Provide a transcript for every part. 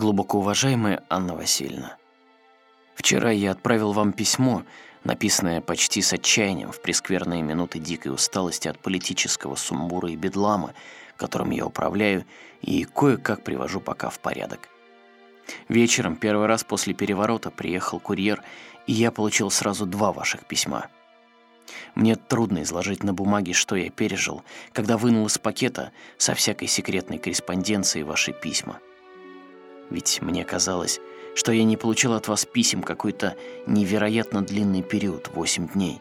Глубоко уважаемая Анна Васильевна, вчера я отправил вам письмо, написанное почти с отчаянием в прескверные минуты дикой усталости от политического сумбура и бедлама, которым я управляю и кое-как привожу пока в порядок. Вечером, первый раз после переворота, приехал курьер, и я получил сразу два ваших письма. Мне трудно изложить на бумаге, что я пережил, когда вынул из пакета со всякой секретной корреспонденцией ваши письма — ведь мне казалось, что я не получил от вас писем какой-то невероятно длинный период, 8 дней.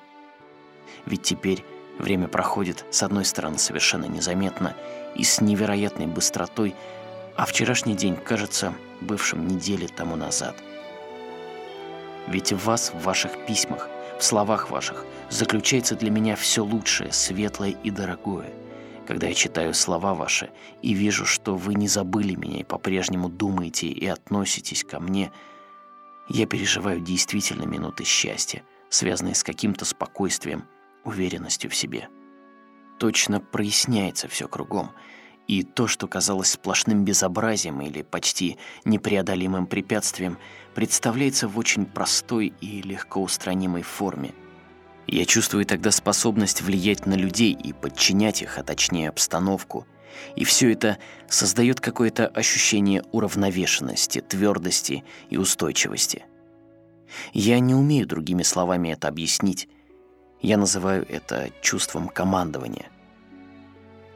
Ведь теперь время проходит, с одной стороны, совершенно незаметно и с невероятной быстротой, а вчерашний день кажется бывшим недели тому назад. Ведь в вас, в ваших письмах, в словах ваших заключается для меня все лучшее, светлое и дорогое — когда я читаю слова ваши и вижу, что вы не забыли меня и по-прежнему думаете и относитесь ко мне, я переживаю действительно минуты счастья, связанные с каким-то спокойствием, уверенностью в себе. Точно проясняется все кругом, и то, что казалось сплошным безобразием или почти непреодолимым препятствием, представляется в очень простой и легко устранимой форме – я чувствую тогда способность влиять на людей и подчинять их, а точнее обстановку. И все это создает какое-то ощущение уравновешенности, твердости и устойчивости. Я не умею другими словами это объяснить. Я называю это чувством командования.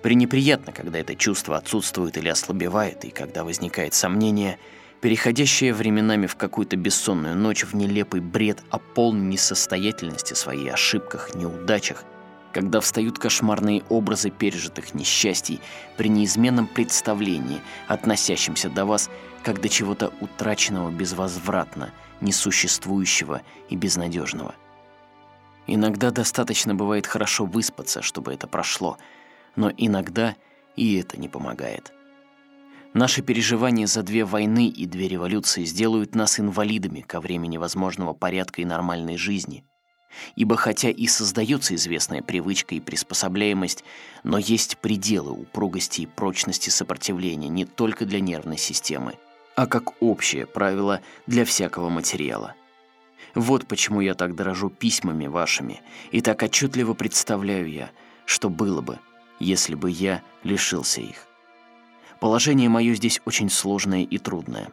Пренеприятно, когда это чувство отсутствует или ослабевает, и когда возникает сомнение – переходящая временами в какую-то бессонную ночь в нелепый бред о полной несостоятельности своей ошибках, неудачах, когда встают кошмарные образы пережитых несчастий при неизменном представлении, относящемся до вас как до чего-то утраченного безвозвратно, несуществующего и безнадежного. Иногда достаточно бывает хорошо выспаться, чтобы это прошло, но иногда и это не помогает. Наши переживания за две войны и две революции сделают нас инвалидами ко времени возможного порядка и нормальной жизни. Ибо хотя и создается известная привычка и приспособляемость, но есть пределы упругости и прочности сопротивления не только для нервной системы, а как общее правило для всякого материала. Вот почему я так дорожу письмами вашими, и так отчетливо представляю я, что было бы, если бы я лишился их. Положение мое здесь очень сложное и трудное.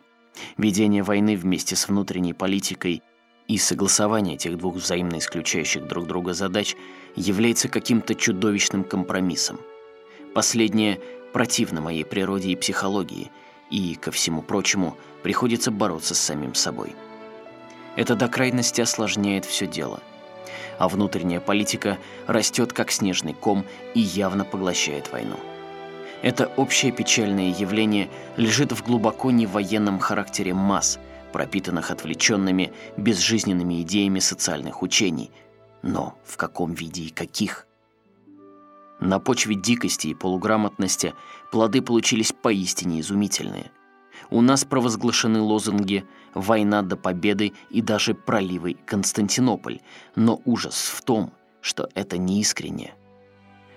Ведение войны вместе с внутренней политикой и согласование этих двух взаимно исключающих друг друга задач является каким-то чудовищным компромиссом. Последнее противно моей природе и психологии, и, ко всему прочему, приходится бороться с самим собой. Это до крайности осложняет все дело. А внутренняя политика растет как снежный ком и явно поглощает войну. Это общее печальное явление лежит в глубоко невоенном характере масс, пропитанных отвлеченными, безжизненными идеями социальных учений. Но в каком виде и каких? На почве дикости и полуграмотности плоды получились поистине изумительные. У нас провозглашены лозунги «Война до победы» и даже «Проливый Константинополь», но ужас в том, что это неискренне.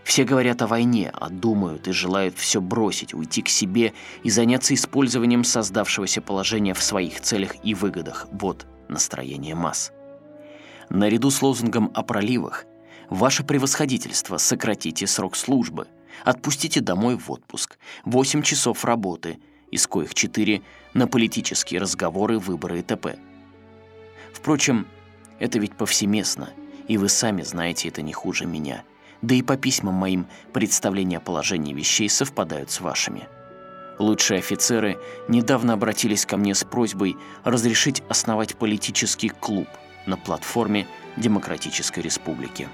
Все говорят о войне, а думают и желают все бросить, уйти к себе и заняться использованием создавшегося положения в своих целях и выгодах. Вот настроение масс. Наряду с лозунгом о проливах «Ваше превосходительство, сократите срок службы», «Отпустите домой в отпуск», «8 часов работы», из коих 4 на политические разговоры, выборы и т.п. Впрочем, это ведь повсеместно, и вы сами знаете это не хуже меня – да и по письмам моим представления о положении вещей совпадают с вашими. Лучшие офицеры недавно обратились ко мне с просьбой разрешить основать политический клуб на платформе Демократической Республики.